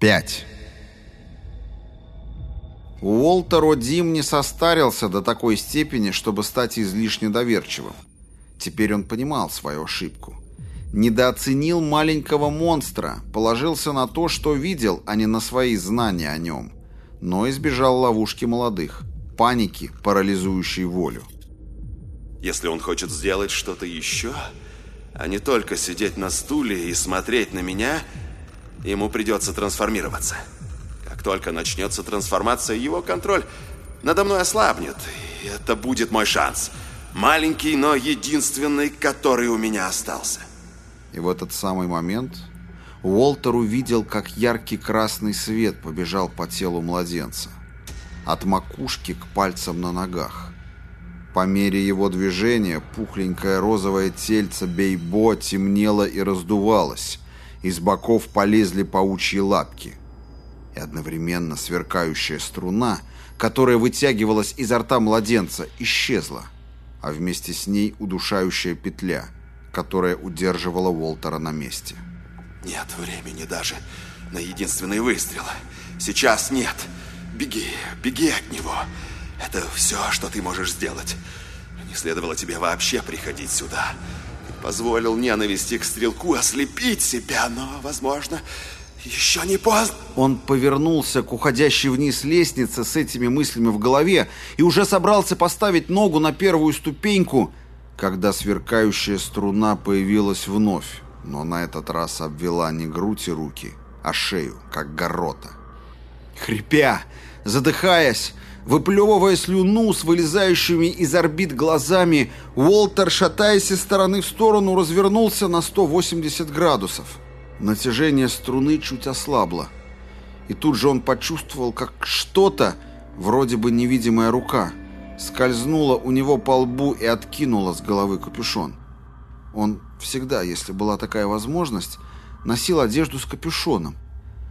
5. Уолтер О'Дим не состарился до такой степени, чтобы стать излишне доверчивым. Теперь он понимал свою ошибку. Недооценил маленького монстра, положился на то, что видел, а не на свои знания о нем. Но избежал ловушки молодых, паники, парализующей волю. Если он хочет сделать что-то еще, а не только сидеть на стуле и смотреть на меня, ему придется трансформироваться. Как только начнется трансформация, его контроль надо мной ослабнет, и это будет мой шанс. Маленький, но единственный, который у меня остался. И в этот самый момент Уолтер увидел, как яркий красный свет побежал по телу младенца. От макушки к пальцам на ногах. По мере его движения пухленькое розовое тельце Бейбо темнело и раздувалось. Из боков полезли паучьи лапки. И одновременно сверкающая струна, которая вытягивалась изо рта младенца, исчезла, а вместе с ней удушающая петля, которая удерживала Уолтера на месте. Нет времени даже на единственный выстрел. Сейчас нет. Беги, беги от него. Это все, что ты можешь сделать. Не следовало тебе вообще приходить сюда. Позволил ненависти к стрелку ослепить себя, но, возможно, еще не поздно. Он повернулся к уходящей вниз лестнице с этими мыслями в голове и уже собрался поставить ногу на первую ступеньку, когда сверкающая струна появилась вновь, но на этот раз обвела не грудь и руки, а шею, как горота. Хрипя, задыхаясь, Выплевывая слюну с вылезающими из орбит глазами, Уолтер, шатаясь из стороны в сторону, развернулся на 180 градусов. Натяжение струны чуть ослабло. И тут же он почувствовал, как что-то, вроде бы невидимая рука, скользнула у него по лбу и откинула с головы капюшон. Он всегда, если была такая возможность, носил одежду с капюшоном.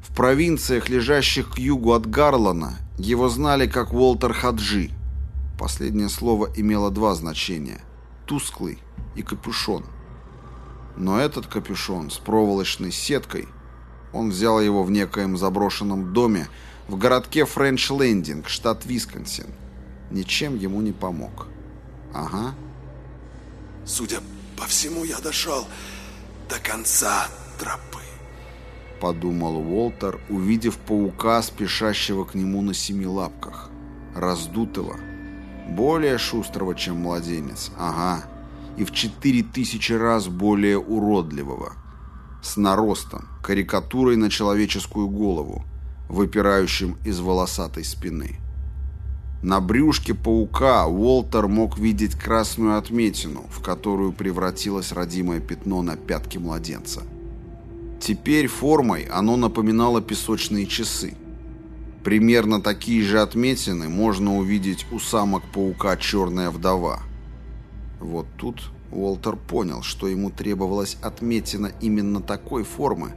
В провинциях, лежащих к югу от Гарлана, его знали как Уолтер Хаджи. Последнее слово имело два значения – тусклый и капюшон. Но этот капюшон с проволочной сеткой, он взял его в некоем заброшенном доме в городке Френч-Лендинг, штат Висконсин. Ничем ему не помог. Ага. Судя по всему, я дошел до конца тропы подумал Уолтер, увидев паука, спешащего к нему на семи лапках. Раздутого. Более шустрого, чем младенец. Ага. И в четыре тысячи раз более уродливого. С наростом, карикатурой на человеческую голову, выпирающим из волосатой спины. На брюшке паука Уолтер мог видеть красную отметину, в которую превратилось родимое пятно на пятке младенца. Теперь формой оно напоминало песочные часы. Примерно такие же отметины можно увидеть у самок паука «Черная вдова». Вот тут Уолтер понял, что ему требовалась отметина именно такой формы,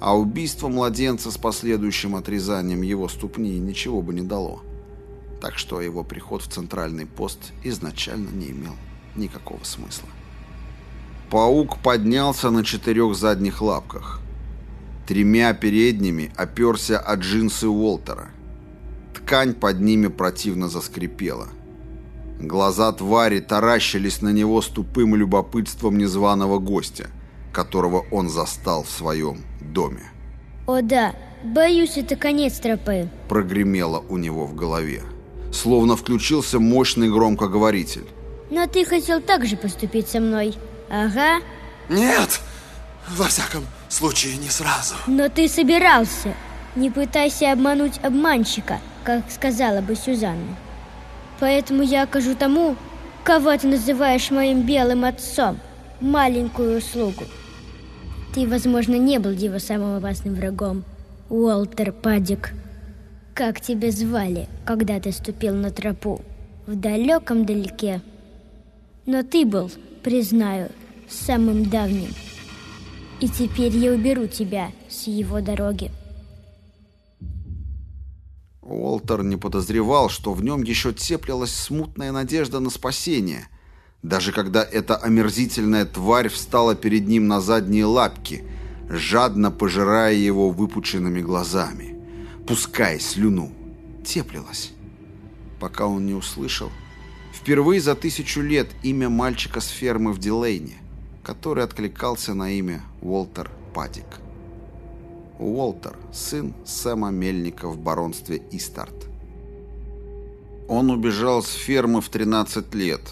а убийство младенца с последующим отрезанием его ступни ничего бы не дало. Так что его приход в центральный пост изначально не имел никакого смысла. Паук поднялся на четырех задних лапках. Тремя передними оперся от джинсы Уолтера. Ткань под ними противно заскрипела. Глаза твари таращились на него с тупым любопытством незваного гостя, которого он застал в своем доме. «О да, боюсь, это конец тропы», — прогремело у него в голове. Словно включился мощный громкоговоритель. «Но ты хотел так же поступить со мной». Ага. Нет, во всяком случае не сразу. Но ты собирался. Не пытайся обмануть обманщика, как сказала бы Сюзанна. Поэтому я окажу тому, кого ты называешь моим белым отцом, маленькую услугу. Ты, возможно, не был его самым опасным врагом, Уолтер Падик. Как тебя звали, когда ты ступил на тропу? В далеком далеке. Но ты был признаю, самым давним. И теперь я уберу тебя с его дороги. Уолтер не подозревал, что в нем еще теплилась смутная надежда на спасение, даже когда эта омерзительная тварь встала перед ним на задние лапки, жадно пожирая его выпученными глазами, пуская слюну. Теплилась. Пока он не услышал, впервые за тысячу лет имя мальчика с фермы в Дилейне, который откликался на имя Уолтер Падик. Уолтер, сын Сэма Мельника в баронстве Истарт. Он убежал с фермы в 13 лет.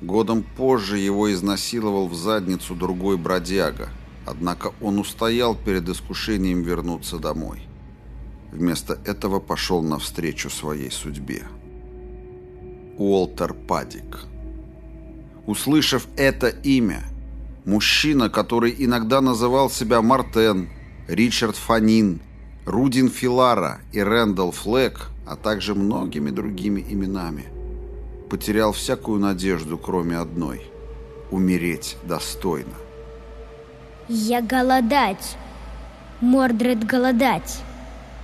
Годом позже его изнасиловал в задницу другой бродяга, однако он устоял перед искушением вернуться домой. Вместо этого пошел навстречу своей судьбе. Уолтер Падик. Услышав это имя, мужчина, который иногда называл себя Мартен, Ричард Фанин, Рудин Филара и Рэндалл Флэк, а также многими другими именами. Потерял всякую надежду, кроме одной – умереть достойно. «Я голодать! Мордред голодать!»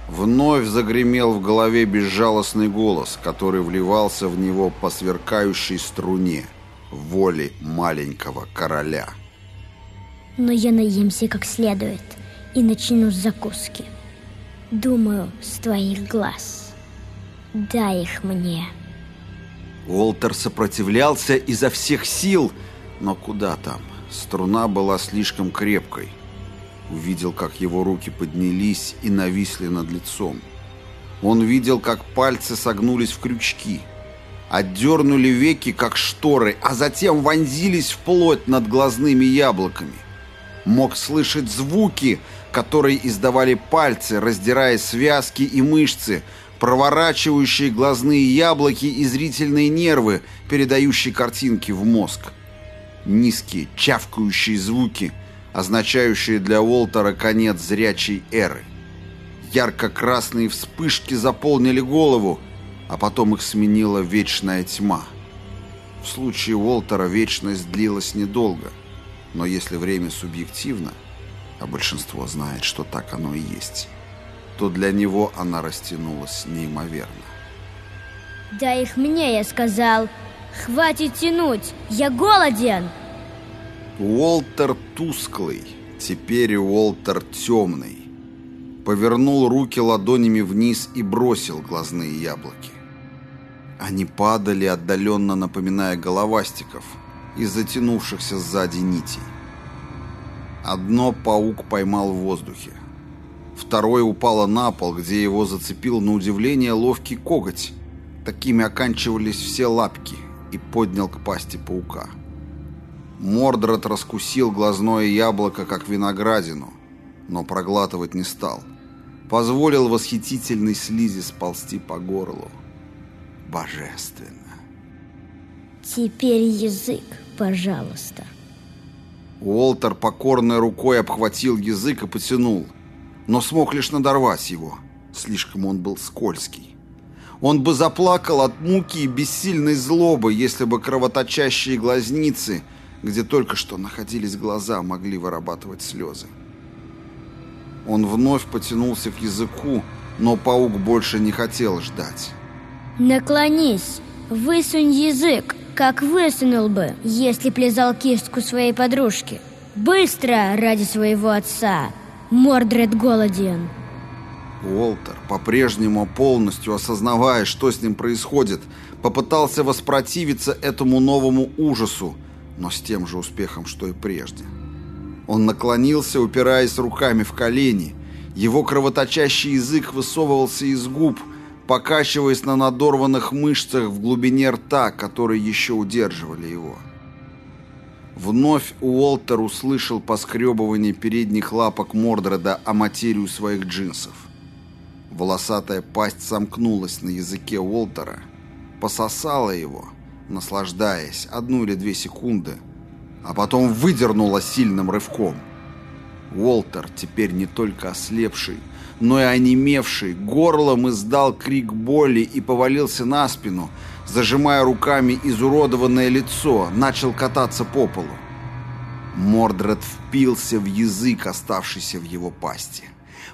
Вновь загремел в голове безжалостный голос, который вливался в него по сверкающей струне воли маленького короля. «Но я наемся как следует и начну с закуски. Думаю, с твоих глаз». Дай их мне. Уолтер сопротивлялся изо всех сил, но куда там? Струна была слишком крепкой. Увидел, как его руки поднялись и нависли над лицом. Он видел, как пальцы согнулись в крючки, отдернули веки, как шторы, а затем вонзились в плоть над глазными яблоками. Мог слышать звуки, которые издавали пальцы, раздирая связки и мышцы, проворачивающие глазные яблоки и зрительные нервы, передающие картинки в мозг. Низкие, чавкающие звуки, означающие для Уолтера конец зрячей эры. Ярко-красные вспышки заполнили голову, а потом их сменила вечная тьма. В случае Уолтера вечность длилась недолго, но если время субъективно, а большинство знает, что так оно и есть, то для него она растянулась неимоверно. «Дай их мне», я сказал. «Хватит тянуть, я голоден!» Уолтер тусклый, теперь Уолтер темный. Повернул руки ладонями вниз и бросил глазные яблоки. Они падали, отдаленно напоминая головастиков, из затянувшихся сзади нитей. Одно паук поймал в воздухе. Второе упало на пол, где его зацепил на удивление ловкий коготь. Такими оканчивались все лапки и поднял к пасти паука. Мордред раскусил глазное яблоко, как виноградину, но проглатывать не стал. Позволил восхитительной слизи сползти по горлу. Божественно. Теперь язык, пожалуйста. Уолтер покорной рукой обхватил язык и потянул – но смог лишь надорвать его. Слишком он был скользкий. Он бы заплакал от муки и бессильной злобы, если бы кровоточащие глазницы, где только что находились глаза, могли вырабатывать слезы. Он вновь потянулся к языку, но паук больше не хотел ждать. «Наклонись, высунь язык, как высунул бы, если плезал кистку своей подружки. Быстро, ради своего отца!» Мордред голоден. Уолтер, по-прежнему полностью осознавая, что с ним происходит, попытался воспротивиться этому новому ужасу, но с тем же успехом, что и прежде. Он наклонился, упираясь руками в колени. Его кровоточащий язык высовывался из губ, покачиваясь на надорванных мышцах в глубине рта, которые еще удерживали его. Вновь Уолтер услышал поскребывание передних лапок Мордреда о материю своих джинсов. Волосатая пасть сомкнулась на языке Уолтера, пососала его, наслаждаясь одну или две секунды, а потом выдернула сильным рывком. Уолтер, теперь не только ослепший, но и онемевший, горлом издал крик боли и повалился на спину, зажимая руками изуродованное лицо, начал кататься по полу. Мордред впился в язык, оставшийся в его пасти.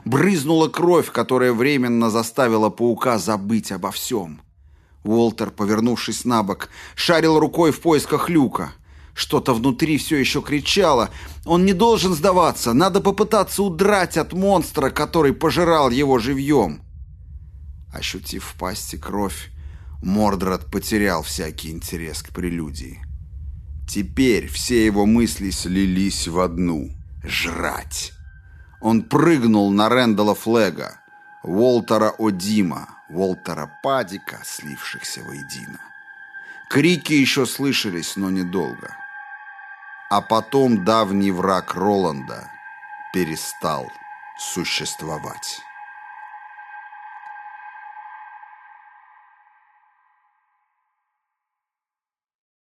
Брызнула кровь, которая временно заставила паука забыть обо всем. Уолтер, повернувшись на бок, шарил рукой в поисках люка. Что-то внутри все еще кричало. Он не должен сдаваться. Надо попытаться удрать от монстра, который пожирал его живьем. Ощутив в пасти кровь, Мордред потерял всякий интерес к прелюдии. Теперь все его мысли слились в одну — жрать. Он прыгнул на Рэндала Флега, Уолтера Одима, Уолтера Падика, слившихся воедино. Крики еще слышались, но недолго. А потом давний враг Роланда перестал существовать.